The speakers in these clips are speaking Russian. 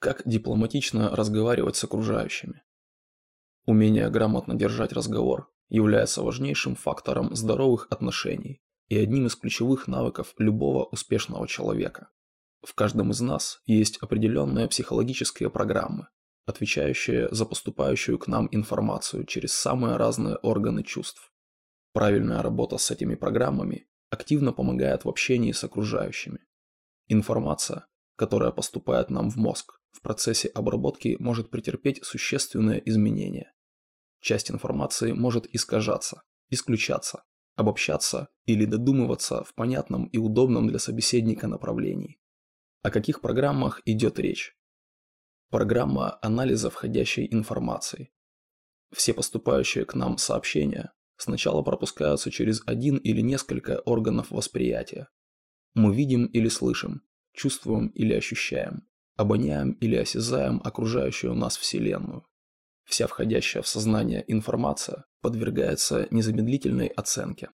Как дипломатично разговаривать с окружающими? Умение грамотно держать разговор является важнейшим фактором здоровых отношений и одним из ключевых навыков любого успешного человека. В каждом из нас есть определенные психологические программы, отвечающие за поступающую к нам информацию через самые разные органы чувств. Правильная работа с этими программами активно помогает в общении с окружающими. Информация, которая поступает нам в мозг, в процессе обработки может претерпеть существенные изменения. Часть информации может искажаться, исключаться, обобщаться или додумываться в понятном и удобном для собеседника направлении. О каких программах идет речь? Программа анализа входящей информации. Все поступающие к нам сообщения сначала пропускаются через один или несколько органов восприятия. Мы видим или слышим, чувствуем или ощущаем, обоняем или осязаем окружающую нас Вселенную. Вся входящая в сознание информация подвергается незамедлительной оценке.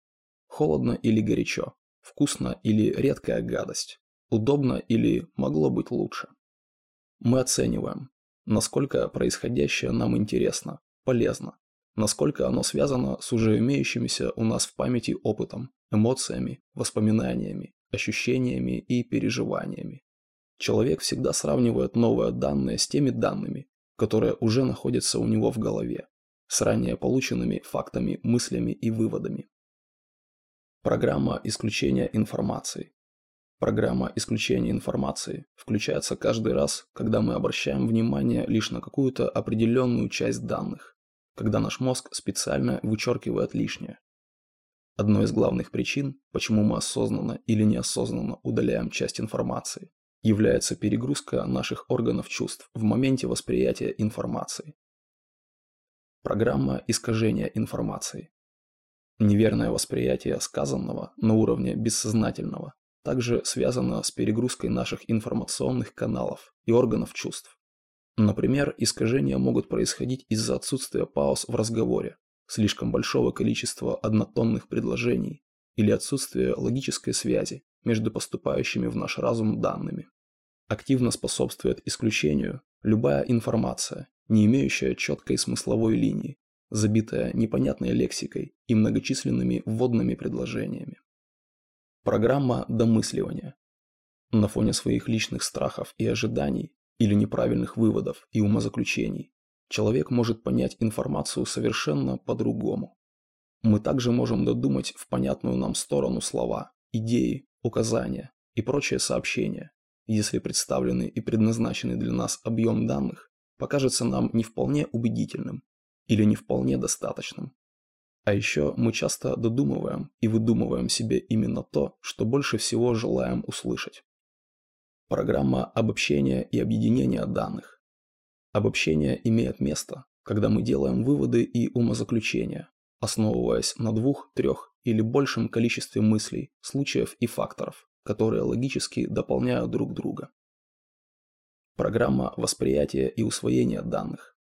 Холодно или горячо, вкусно или редкая гадость, удобно или могло быть лучше. Мы оцениваем, насколько происходящее нам интересно, полезно, насколько оно связано с уже имеющимися у нас в памяти опытом, эмоциями, воспоминаниями, ощущениями и переживаниями. Человек всегда сравнивает новые данные с теми данными, которые уже находятся у него в голове, с ранее полученными фактами, мыслями и выводами. Программа исключения информации. Программа исключения информации включается каждый раз, когда мы обращаем внимание лишь на какую-то определенную часть данных, когда наш мозг специально вычеркивает лишнее. Одной из главных причин, почему мы осознанно или неосознанно удаляем часть информации, является перегрузка наших органов чувств в моменте восприятия информации. Программа искажения информации. Неверное восприятие сказанного на уровне бессознательного также связано с перегрузкой наших информационных каналов и органов чувств. Например, искажения могут происходить из-за отсутствия пауз в разговоре, слишком большого количества однотонных предложений или отсутствия логической связи между поступающими в наш разум данными. Активно способствует исключению любая информация, не имеющая четкой смысловой линии, забитая непонятной лексикой и многочисленными вводными предложениями. Программа домысливания. На фоне своих личных страхов и ожиданий или неправильных выводов и умозаключений человек может понять информацию совершенно по-другому. Мы также можем додумать в понятную нам сторону слова, идеи, указания и прочие сообщения, если представленный и предназначенный для нас объем данных покажется нам не вполне убедительным или не вполне достаточным. А еще мы часто додумываем и выдумываем себе именно то, что больше всего желаем услышать. Программа обобщения и объединения данных. Обобщение имеет место, когда мы делаем выводы и умозаключения, основываясь на двух, трех или большем количестве мыслей, случаев и факторов, которые логически дополняют друг друга. Программа восприятия и усвоения данных.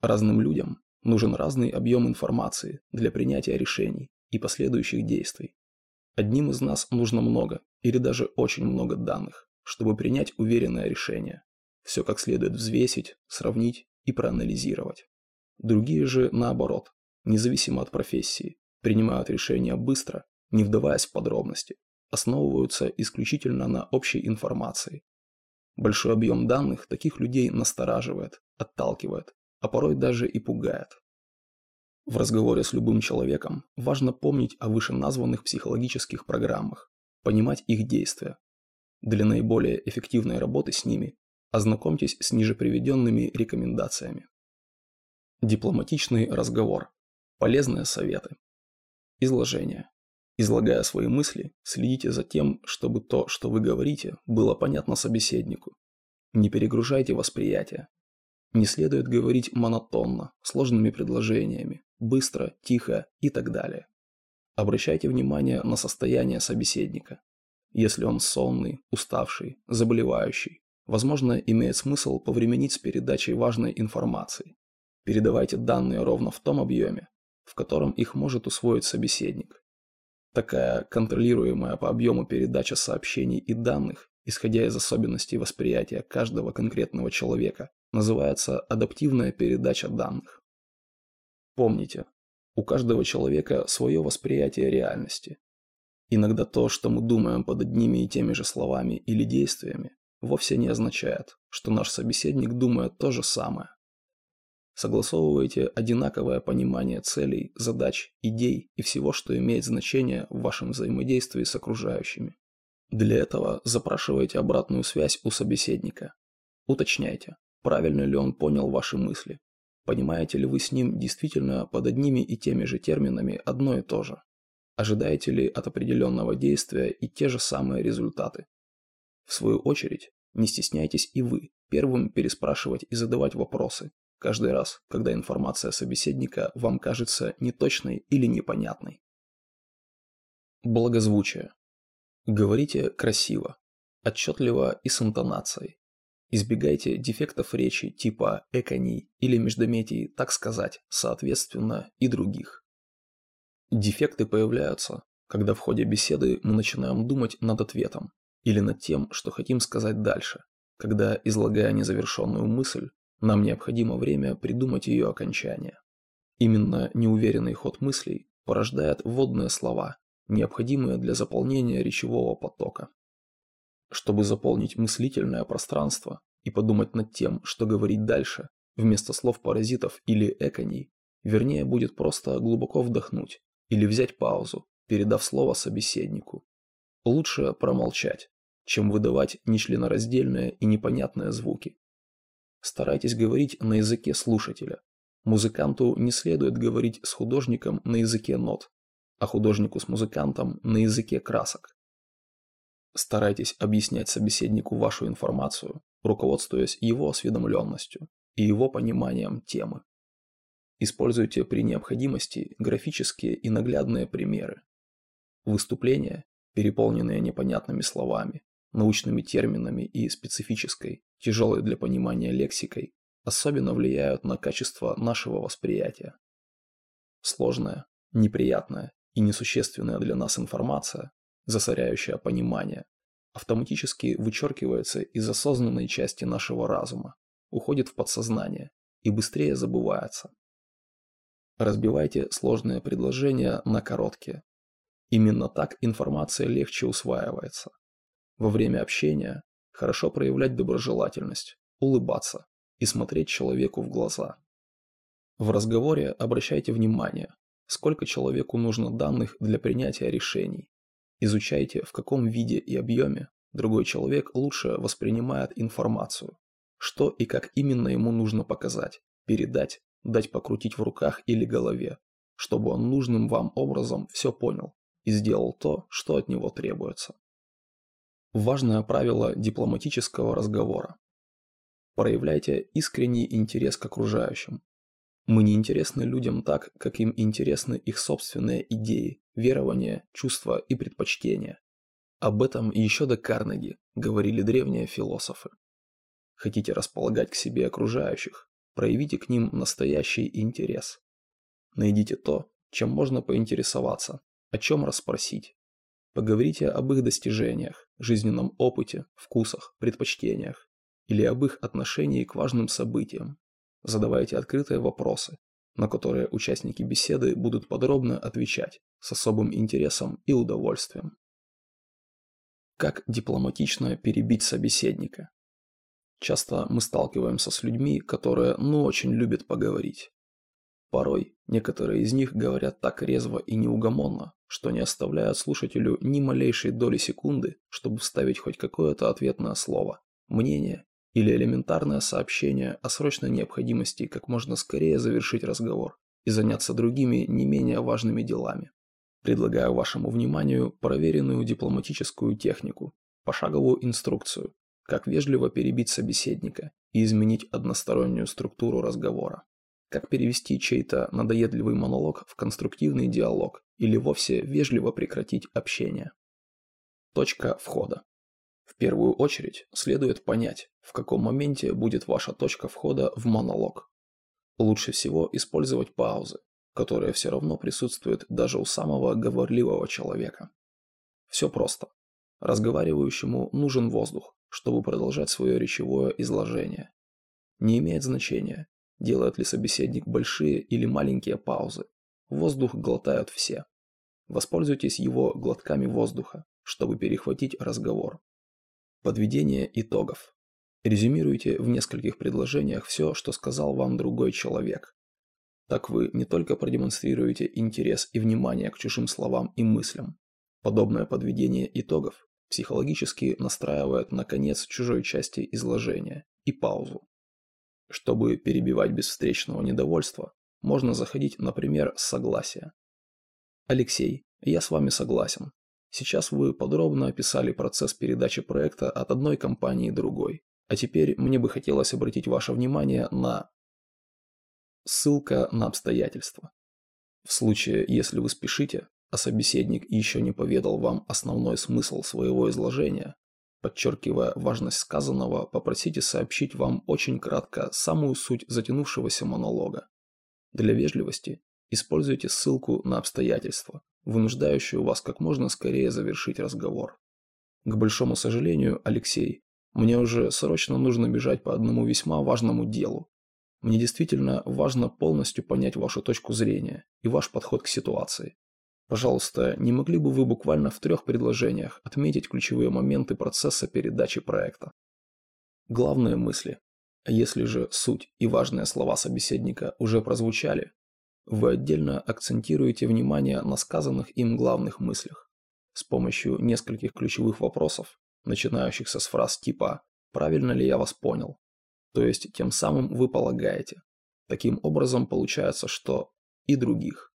Разным людям нужен разный объем информации для принятия решений и последующих действий. Одним из нас нужно много или даже очень много данных, чтобы принять уверенное решение, все как следует взвесить, сравнить и проанализировать. Другие же, наоборот, независимо от профессии, принимают решения быстро, не вдаваясь в подробности, основываются исключительно на общей информации. Большой объем данных таких людей настораживает, отталкивает, а порой даже и пугает. В разговоре с любым человеком важно помнить о вышеназванных психологических программах, понимать их действия. Для наиболее эффективной работы с ними ознакомьтесь с ниже приведенными рекомендациями. Дипломатичный разговор. Полезные советы. Изложение. Излагая свои мысли, следите за тем, чтобы то, что вы говорите, было понятно собеседнику. Не перегружайте восприятие. Не следует говорить монотонно, сложными предложениями, быстро, тихо и так далее. Обращайте внимание на состояние собеседника. Если он сонный, уставший, заболевающий, возможно, имеет смысл повременить с передачей важной информации. Передавайте данные ровно в том объеме, в котором их может усвоить собеседник. Такая контролируемая по объему передача сообщений и данных исходя из особенностей восприятия каждого конкретного человека, называется адаптивная передача данных. Помните, у каждого человека свое восприятие реальности. Иногда то, что мы думаем под одними и теми же словами или действиями, вовсе не означает, что наш собеседник думает то же самое. Согласовывайте одинаковое понимание целей, задач, идей и всего, что имеет значение в вашем взаимодействии с окружающими. Для этого запрашивайте обратную связь у собеседника. Уточняйте, правильно ли он понял ваши мысли. Понимаете ли вы с ним действительно под одними и теми же терминами одно и то же? Ожидаете ли от определенного действия и те же самые результаты? В свою очередь, не стесняйтесь и вы первым переспрашивать и задавать вопросы, каждый раз, когда информация собеседника вам кажется неточной или непонятной. Благозвучие. Говорите красиво, отчетливо и с интонацией. Избегайте дефектов речи типа эконий или междометий, так сказать, соответственно и других. Дефекты появляются, когда в ходе беседы мы начинаем думать над ответом или над тем, что хотим сказать дальше, когда, излагая незавершенную мысль, нам необходимо время придумать ее окончание. Именно неуверенный ход мыслей порождает вводные слова, необходимые для заполнения речевого потока. Чтобы заполнить мыслительное пространство и подумать над тем, что говорить дальше, вместо слов паразитов или эконей, вернее будет просто глубоко вдохнуть или взять паузу, передав слово собеседнику. Лучше промолчать, чем выдавать нечленораздельные и непонятные звуки. Старайтесь говорить на языке слушателя. Музыканту не следует говорить с художником на языке нот, а художнику с музыкантом на языке красок. Старайтесь объяснять собеседнику вашу информацию, руководствуясь его осведомленностью и его пониманием темы. Используйте при необходимости графические и наглядные примеры. Выступления, переполненные непонятными словами, научными терминами и специфической, тяжелой для понимания лексикой, особенно влияют на качество нашего восприятия. Сложная, неприятная и несущественная для нас информация, засоряющая понимание, автоматически вычеркивается из осознанной части нашего разума, уходит в подсознание и быстрее забывается. Разбивайте сложные предложения на короткие. Именно так информация легче усваивается. Во время общения хорошо проявлять доброжелательность, улыбаться и смотреть человеку в глаза. В разговоре обращайте внимание, сколько человеку нужно данных для принятия решений. Изучайте, в каком виде и объеме другой человек лучше воспринимает информацию, что и как именно ему нужно показать, передать, дать покрутить в руках или голове, чтобы он нужным вам образом все понял и сделал то, что от него требуется. Важное правило дипломатического разговора. Проявляйте искренний интерес к окружающим. Мы не интересны людям так, как им интересны их собственные идеи, верования, чувства и предпочтения. Об этом еще до Карнеги говорили древние философы. Хотите располагать к себе окружающих, проявите к ним настоящий интерес. Найдите то, чем можно поинтересоваться, о чем расспросить. Поговорите об их достижениях, жизненном опыте, вкусах, предпочтениях или об их отношении к важным событиям. Задавайте открытые вопросы, на которые участники беседы будут подробно отвечать с особым интересом и удовольствием. Как дипломатично перебить собеседника? Часто мы сталкиваемся с людьми, которые ну очень любят поговорить. Порой некоторые из них говорят так резво и неугомонно, что не оставляют слушателю ни малейшей доли секунды, чтобы вставить хоть какое-то ответное слово, мнение или элементарное сообщение о срочной необходимости как можно скорее завершить разговор и заняться другими не менее важными делами. Предлагаю вашему вниманию проверенную дипломатическую технику, пошаговую инструкцию, как вежливо перебить собеседника и изменить одностороннюю структуру разговора. Как перевести чей-то надоедливый монолог в конструктивный диалог или вовсе вежливо прекратить общение. Точка входа. В первую очередь следует понять, в каком моменте будет ваша точка входа в монолог. Лучше всего использовать паузы, которые все равно присутствуют даже у самого говорливого человека. Все просто. Разговаривающему нужен воздух, чтобы продолжать свое речевое изложение. Не имеет значения, делает ли собеседник большие или маленькие паузы. Воздух глотают все. Воспользуйтесь его глотками воздуха, чтобы перехватить разговор. Подведение итогов. Резюмируйте в нескольких предложениях все, что сказал вам другой человек. Так вы не только продемонстрируете интерес и внимание к чужим словам и мыслям. Подобное подведение итогов психологически настраивает на конец чужой части изложения и паузу. Чтобы перебивать без встречного недовольства, можно заходить, например, с согласия. Алексей, я с вами согласен. Сейчас вы подробно описали процесс передачи проекта от одной компании другой. А теперь мне бы хотелось обратить ваше внимание на... Ссылка на обстоятельства. В случае, если вы спешите, а собеседник еще не поведал вам основной смысл своего изложения, подчеркивая важность сказанного, попросите сообщить вам очень кратко самую суть затянувшегося монолога. Для вежливости используйте ссылку на обстоятельства, вынуждающую вас как можно скорее завершить разговор. К большому сожалению, Алексей, мне уже срочно нужно бежать по одному весьма важному делу. Мне действительно важно полностью понять вашу точку зрения и ваш подход к ситуации. Пожалуйста, не могли бы вы буквально в трех предложениях отметить ключевые моменты процесса передачи проекта? Главные мысли. Если же суть и важные слова собеседника уже прозвучали, вы отдельно акцентируете внимание на сказанных им главных мыслях. С помощью нескольких ключевых вопросов, начинающихся с фраз типа «правильно ли я вас понял?», то есть тем самым вы полагаете. Таким образом получается, что и других.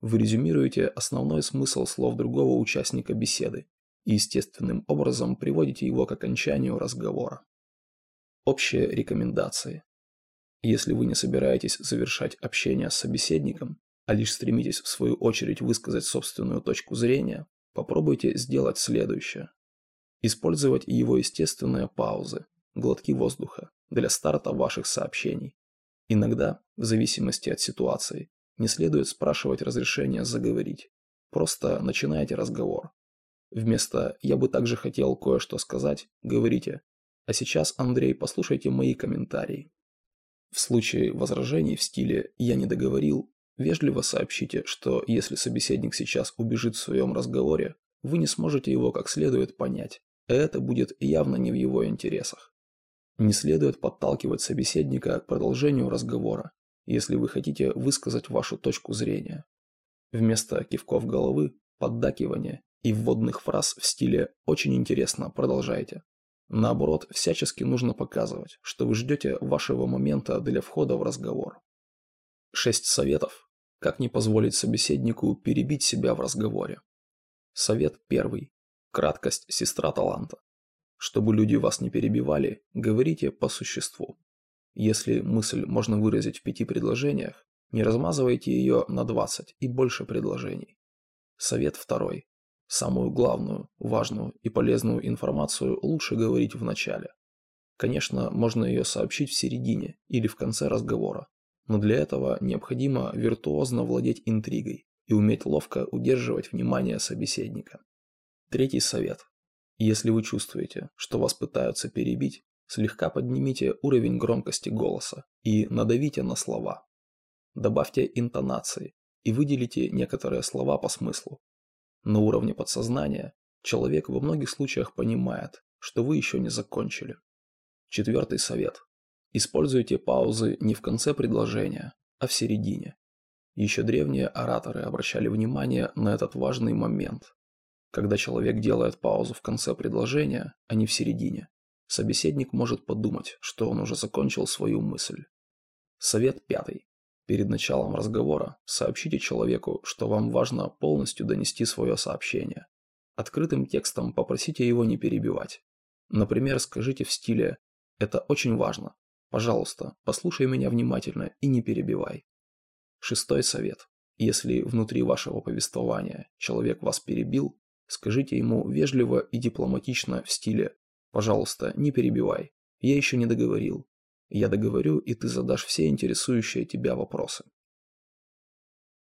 Вы резюмируете основной смысл слов другого участника беседы и естественным образом приводите его к окончанию разговора. Общие рекомендации. Если вы не собираетесь завершать общение с собеседником, а лишь стремитесь в свою очередь высказать собственную точку зрения, попробуйте сделать следующее. Использовать его естественные паузы, глотки воздуха для старта ваших сообщений. Иногда, в зависимости от ситуации, не следует спрашивать разрешения заговорить. Просто начинайте разговор. Вместо «я бы также хотел кое-что сказать» говорите «а сейчас, Андрей, послушайте мои комментарии». В случае возражений в стиле «я не договорил», вежливо сообщите, что если собеседник сейчас убежит в своем разговоре, вы не сможете его как следует понять, а это будет явно не в его интересах. Не следует подталкивать собеседника к продолжению разговора, если вы хотите высказать вашу точку зрения. Вместо кивков головы, поддакивания и вводных фраз в стиле «очень интересно, продолжайте». Наоборот, всячески нужно показывать, что вы ждете вашего момента для входа в разговор. Шесть советов, как не позволить собеседнику перебить себя в разговоре. Совет первый. Краткость – сестра таланта. Чтобы люди вас не перебивали, говорите по существу. Если мысль можно выразить в пяти предложениях, не размазывайте ее на 20 и больше предложений. Совет второй. Самую главную, важную и полезную информацию лучше говорить в начале. Конечно, можно ее сообщить в середине или в конце разговора, но для этого необходимо виртуозно владеть интригой и уметь ловко удерживать внимание собеседника. Третий совет. Если вы чувствуете, что вас пытаются перебить, Слегка поднимите уровень громкости голоса и надавите на слова. Добавьте интонации и выделите некоторые слова по смыслу. На уровне подсознания человек во многих случаях понимает, что вы еще не закончили. Четвертый совет. Используйте паузы не в конце предложения, а в середине. Еще древние ораторы обращали внимание на этот важный момент. Когда человек делает паузу в конце предложения, а не в середине, Собеседник может подумать, что он уже закончил свою мысль. Совет пятый. Перед началом разговора сообщите человеку, что вам важно полностью донести свое сообщение. Открытым текстом попросите его не перебивать. Например, скажите в стиле «Это очень важно. Пожалуйста, послушай меня внимательно и не перебивай». Шестой совет. Если внутри вашего повествования человек вас перебил, скажите ему вежливо и дипломатично в стиле Пожалуйста, не перебивай. Я еще не договорил. Я договорю, и ты задашь все интересующие тебя вопросы.